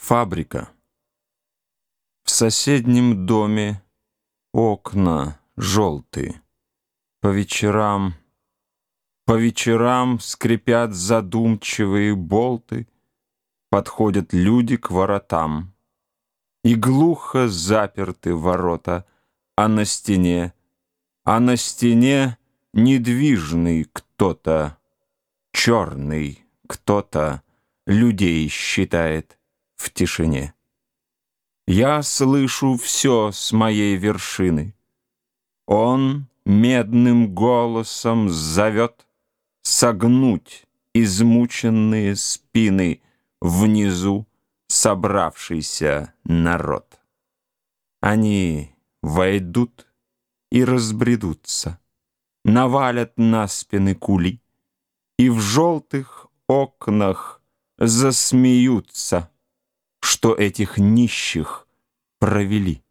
Фабрика. В соседнем доме окна желтые. По вечерам, по вечерам скрипят задумчивые болты, Подходят люди к воротам. И глухо заперты ворота, а на стене, а на стене недвижный кто-то, черный кто-то людей считает в тишине. Я слышу все с моей вершины. Он медным голосом зовет Согнуть измученные спины Внизу собравшийся народ. Они войдут и разбредутся, Навалят на спины кули, И в желтых окнах засмеются, Что этих нищих провели.